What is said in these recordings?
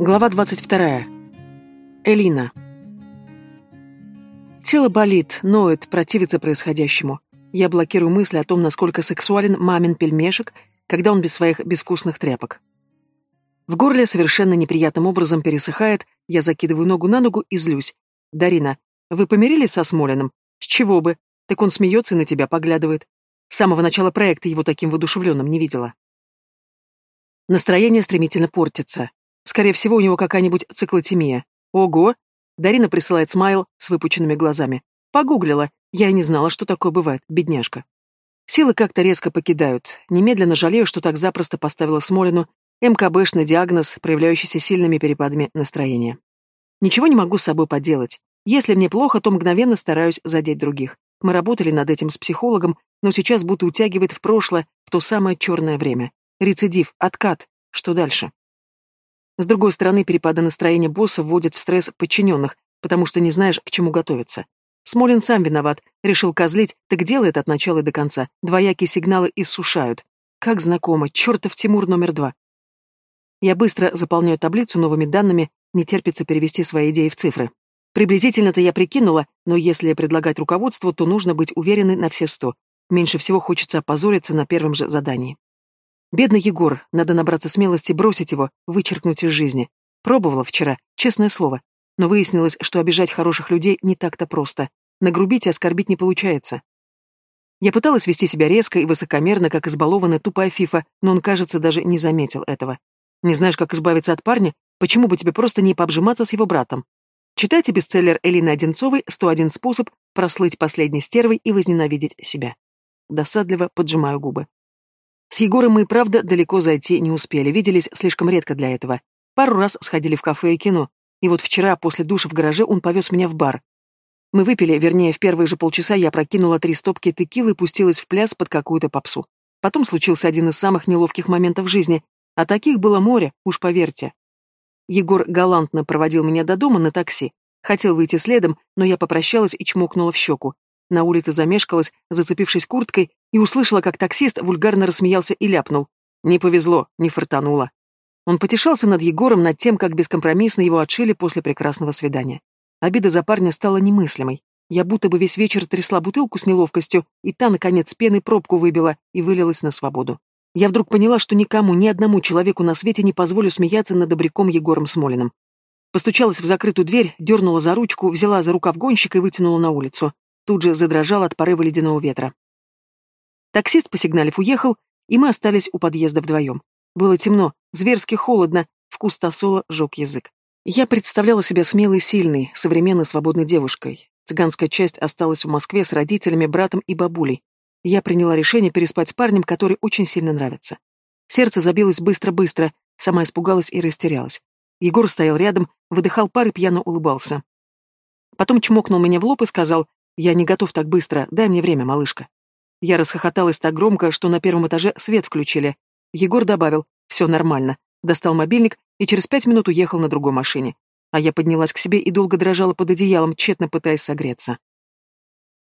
Глава 22. Элина. Тело болит, ноет, противится происходящему. Я блокирую мысли о том, насколько сексуален мамин пельмешек, когда он без своих безвкусных тряпок. В горле совершенно неприятным образом пересыхает, я закидываю ногу на ногу и злюсь. «Дарина, вы помирились со Смолиным? С чего бы? Так он смеется и на тебя поглядывает. С самого начала проекта его таким воодушевленным не видела». Настроение стремительно портится. Скорее всего, у него какая-нибудь циклотемия. Ого! Дарина присылает смайл с выпученными глазами. Погуглила. Я и не знала, что такое бывает, бедняжка. Силы как-то резко покидают. Немедленно жалею, что так запросто поставила Смолину МКБшный диагноз, проявляющийся сильными перепадами настроения. Ничего не могу с собой поделать. Если мне плохо, то мгновенно стараюсь задеть других. Мы работали над этим с психологом, но сейчас будто утягивает в прошлое, в то самое черное время. Рецидив, откат. Что дальше? С другой стороны, перепады настроения босса вводят в стресс подчиненных, потому что не знаешь, к чему готовиться. Смолин сам виноват, решил козлить, так делает от начала до конца. Двоякие сигналы иссушают. Как знакомо, чертов Тимур номер два. Я быстро заполняю таблицу новыми данными, не терпится перевести свои идеи в цифры. Приблизительно-то я прикинула, но если предлагать руководству, то нужно быть уверенной на все сто. Меньше всего хочется опозориться на первом же задании. Бедный Егор, надо набраться смелости бросить его, вычеркнуть из жизни. Пробовала вчера, честное слово. Но выяснилось, что обижать хороших людей не так-то просто. Нагрубить и оскорбить не получается. Я пыталась вести себя резко и высокомерно, как избалованная тупая фифа, но он, кажется, даже не заметил этого. Не знаешь, как избавиться от парня? Почему бы тебе просто не пообжиматься с его братом? Читайте бестселлер Элины Одинцовой «101 способ прослыть последней стервой и возненавидеть себя». Досадливо поджимаю губы. С Егором мы и правда далеко зайти не успели, виделись слишком редко для этого. Пару раз сходили в кафе и кино. И вот вчера, после душа в гараже, он повез меня в бар. Мы выпили, вернее, в первые же полчаса я прокинула три стопки текилы и пустилась в пляс под какую-то попсу. Потом случился один из самых неловких моментов жизни, а таких было море, уж поверьте. Егор галантно проводил меня до дома на такси. Хотел выйти следом, но я попрощалась и чмокнула в щеку. На улице замешкалась, зацепившись курткой, и услышала, как таксист вульгарно рассмеялся и ляпнул. Не повезло, не фартануло. Он потешался над Егором, над тем, как бескомпромиссно его отшили после прекрасного свидания. Обида за парня стала немыслимой. Я будто бы весь вечер трясла бутылку с неловкостью, и та, наконец, пеной пробку выбила и вылилась на свободу. Я вдруг поняла, что никому, ни одному человеку на свете не позволю смеяться над добряком Егором Смолиным. Постучалась в закрытую дверь, дернула за ручку, взяла за рукав гонщика и вытянула на улицу тут же задрожал от порыва ледяного ветра. Таксист, посигналив, уехал, и мы остались у подъезда вдвоем. Было темно, зверски холодно, вкус тосола жег язык. Я представляла себя смелой, сильной, современной, свободной девушкой. Цыганская часть осталась в Москве с родителями, братом и бабулей. Я приняла решение переспать с парнем, который очень сильно нравится. Сердце забилось быстро-быстро, сама испугалась и растерялась. Егор стоял рядом, выдыхал пар и пьяно улыбался. Потом чмокнул меня в лоб и сказал, «Я не готов так быстро, дай мне время, малышка». Я расхохоталась так громко, что на первом этаже свет включили. Егор добавил «все нормально», достал мобильник и через пять минут уехал на другой машине. А я поднялась к себе и долго дрожала под одеялом, тщетно пытаясь согреться.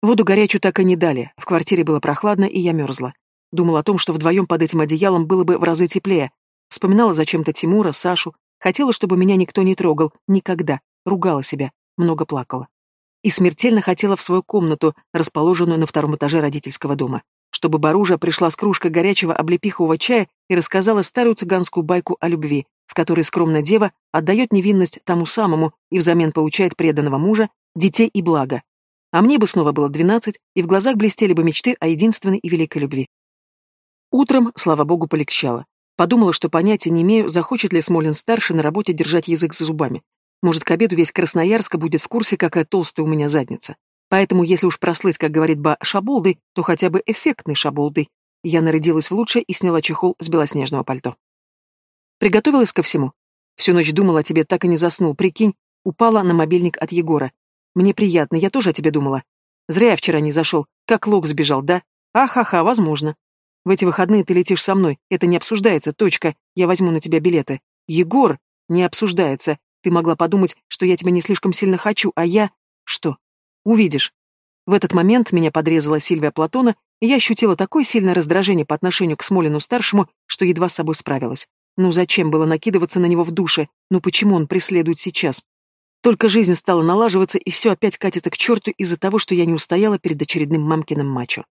Воду горячую так и не дали, в квартире было прохладно, и я мерзла. Думала о том, что вдвоем под этим одеялом было бы в разы теплее. Вспоминала зачем-то Тимура, Сашу. Хотела, чтобы меня никто не трогал. Никогда. Ругала себя. Много плакала и смертельно хотела в свою комнату, расположенную на втором этаже родительского дома, чтобы Баружа пришла с кружкой горячего облепихового чая и рассказала старую цыганскую байку о любви, в которой скромная дева отдает невинность тому самому и взамен получает преданного мужа, детей и благо. А мне бы снова было двенадцать, и в глазах блестели бы мечты о единственной и великой любви. Утром, слава богу, полегчало. Подумала, что понятия не имею, захочет ли Смолин-старший на работе держать язык за зубами. Может, к обеду весь Красноярск будет в курсе, какая толстая у меня задница. Поэтому, если уж прослыть, как говорит Ба, шаболдой, то хотя бы эффектной шаболдой. Я нарядилась в лучшее и сняла чехол с белоснежного пальто. Приготовилась ко всему. Всю ночь думала о тебе, так и не заснул, прикинь. Упала на мобильник от Егора. Мне приятно, я тоже о тебе думала. Зря я вчера не зашел. Как лог сбежал, да? Ахаха, возможно. В эти выходные ты летишь со мной. Это не обсуждается, точка. Я возьму на тебя билеты. Егор! Не обсуждается. Ты могла подумать, что я тебя не слишком сильно хочу, а я... Что? Увидишь. В этот момент меня подрезала Сильвия Платона, и я ощутила такое сильное раздражение по отношению к Смолину-старшему, что едва с собой справилась. Ну зачем было накидываться на него в душе? Ну почему он преследует сейчас? Только жизнь стала налаживаться, и все опять катится к черту из-за того, что я не устояла перед очередным мамкиным мачо.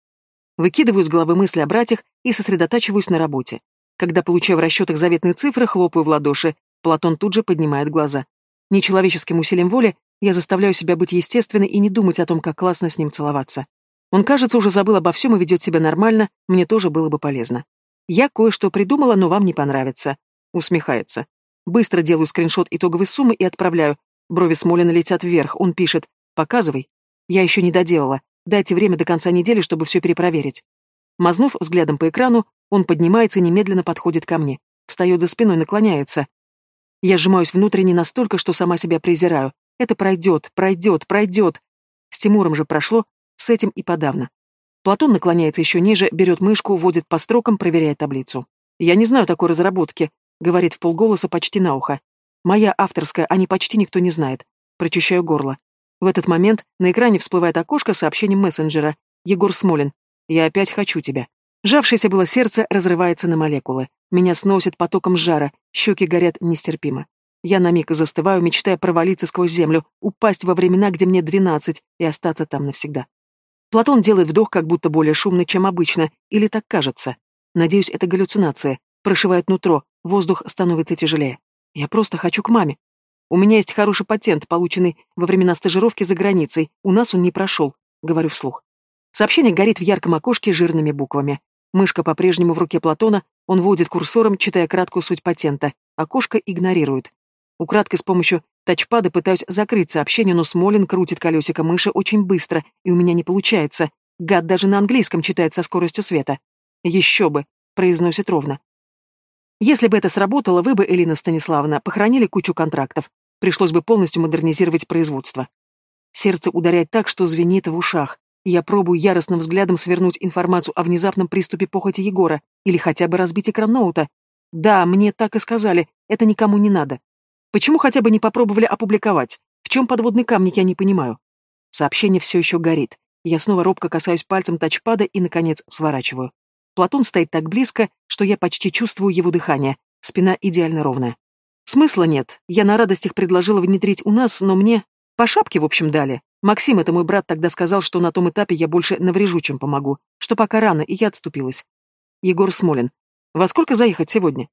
Выкидываю с головы мысли о братьях и сосредотачиваюсь на работе. Когда получаю в расчетах заветные цифры, хлопаю в ладоши. Платон тут же поднимает глаза. Нечеловеческим усилием воли я заставляю себя быть естественной и не думать о том, как классно с ним целоваться. Он, кажется, уже забыл обо всем и ведет себя нормально, мне тоже было бы полезно. Я кое-что придумала, но вам не понравится. Усмехается. Быстро делаю скриншот итоговой суммы и отправляю. Брови Смолина летят вверх, он пишет. Показывай. Я еще не доделала. Дайте время до конца недели, чтобы все перепроверить. Мазнув взглядом по экрану, он поднимается и немедленно подходит ко мне. Встает за спиной, наклоняется. Я сжимаюсь внутренне настолько, что сама себя презираю. Это пройдет, пройдет, пройдет. С Тимуром же прошло, с этим и подавно. Платон наклоняется еще ниже, берет мышку, вводит по строкам, проверяет таблицу. «Я не знаю такой разработки», — говорит в полголоса почти на ухо. «Моя авторская, а не почти никто не знает». Прочищаю горло. В этот момент на экране всплывает окошко сообщением мессенджера. «Егор Смолин. Я опять хочу тебя». Жавшееся было сердце разрывается на молекулы. Меня сносит потоком жара, щеки горят нестерпимо. Я на миг застываю, мечтая провалиться сквозь землю, упасть во времена, где мне двенадцать, и остаться там навсегда. Платон делает вдох как будто более шумный, чем обычно, или так кажется. Надеюсь, это галлюцинация. Прошивает нутро, воздух становится тяжелее. Я просто хочу к маме. У меня есть хороший патент, полученный во времена стажировки за границей. У нас он не прошел, говорю вслух. Сообщение горит в ярком окошке жирными буквами. Мышка по-прежнему в руке Платона, он водит курсором, читая краткую суть патента. Окошко игнорирует. Украдкой с помощью тачпада пытаюсь закрыть сообщение, но Смолин крутит колесико мыши очень быстро, и у меня не получается. Гад даже на английском читает со скоростью света. «Еще бы», — произносит ровно. Если бы это сработало, вы бы, Элина Станиславовна, похоронили кучу контрактов. Пришлось бы полностью модернизировать производство. Сердце ударяет так, что звенит в ушах. Я пробую яростным взглядом свернуть информацию о внезапном приступе похоти Егора или хотя бы разбить экран ноута. Да, мне так и сказали, это никому не надо. Почему хотя бы не попробовали опубликовать? В чем подводный камник, я не понимаю. Сообщение все еще горит. Я снова робко касаюсь пальцем тачпада и, наконец, сворачиваю. Платон стоит так близко, что я почти чувствую его дыхание. Спина идеально ровная. Смысла нет. Я на радостях предложила внедрить у нас, но мне... По шапке, в общем, дали. Максим, это мой брат, тогда сказал, что на том этапе я больше наврежу, чем помогу. Что пока рано, и я отступилась. Егор Смолин. Во сколько заехать сегодня?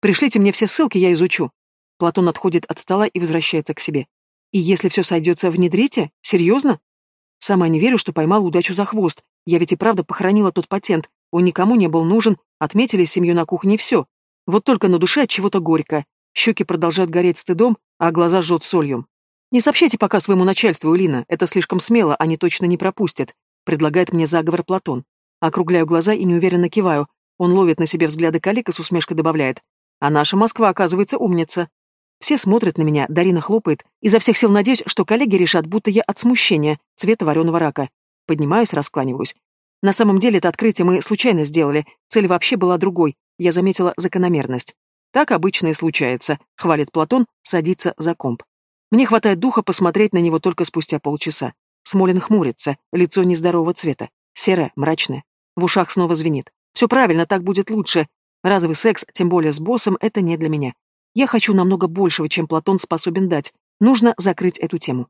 Пришлите мне все ссылки, я изучу. Платон отходит от стола и возвращается к себе. И если все сойдется, внедрите? Серьезно? Сама не верю, что поймала удачу за хвост. Я ведь и правда похоронила тот патент. Он никому не был нужен, отметили семью на кухне и все. Вот только на душе от чего-то горько. Щеки продолжают гореть стыдом, а глаза жжет солью. «Не сообщайте пока своему начальству, Элина, это слишком смело, они точно не пропустят», — предлагает мне заговор Платон. Округляю глаза и неуверенно киваю. Он ловит на себе взгляды коллег и с усмешкой добавляет. «А наша Москва, оказывается, умница». Все смотрят на меня, Дарина хлопает. Изо всех сил надеюсь, что коллеги решат, будто я от смущения, цвета вареного рака. Поднимаюсь, раскланиваюсь. На самом деле это открытие мы случайно сделали, цель вообще была другой, я заметила закономерность. Так обычно и случается, хвалит Платон, садится за комп. Мне хватает духа посмотреть на него только спустя полчаса. Смолин хмурится, лицо нездорового цвета, серое, мрачное. В ушах снова звенит. Все правильно, так будет лучше. Разовый секс, тем более с боссом, это не для меня. Я хочу намного большего, чем Платон способен дать. Нужно закрыть эту тему.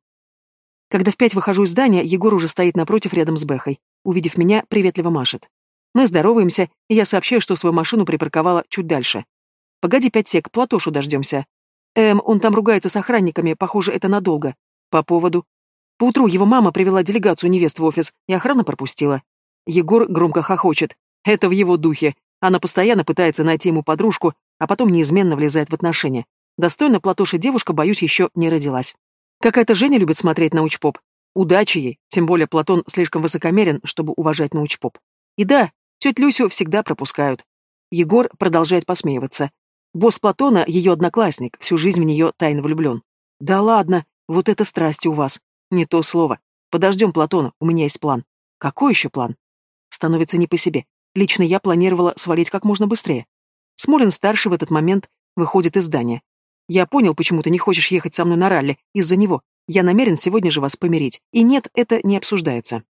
Когда в пять выхожу из здания, Егор уже стоит напротив рядом с Бэхой. Увидев меня, приветливо машет. Мы здороваемся, и я сообщаю, что свою машину припарковала чуть дальше. Погоди пять сек, Платошу дождемся. Эм, он там ругается с охранниками, похоже, это надолго. По поводу. Поутру его мама привела делегацию невест в офис, и охрана пропустила. Егор громко хохочет. Это в его духе. Она постоянно пытается найти ему подружку, а потом неизменно влезает в отношения. Достойно Платоши девушка, боюсь, еще не родилась. Какая-то Женя любит смотреть научпоп. Удачи ей, тем более Платон слишком высокомерен, чтобы уважать научпоп. И да, тетю Люсю всегда пропускают. Егор продолжает посмеиваться. Босс Платона — ее одноклассник, всю жизнь в нее тайно влюблен. Да ладно, вот это страсть у вас. Не то слово. Подождем Платона, у меня есть план. Какой еще план? Становится не по себе. Лично я планировала свалить как можно быстрее. Смолин-старший в этот момент выходит из здания. «Я понял, почему ты не хочешь ехать со мной на ралли. Из-за него. Я намерен сегодня же вас помирить. И нет, это не обсуждается».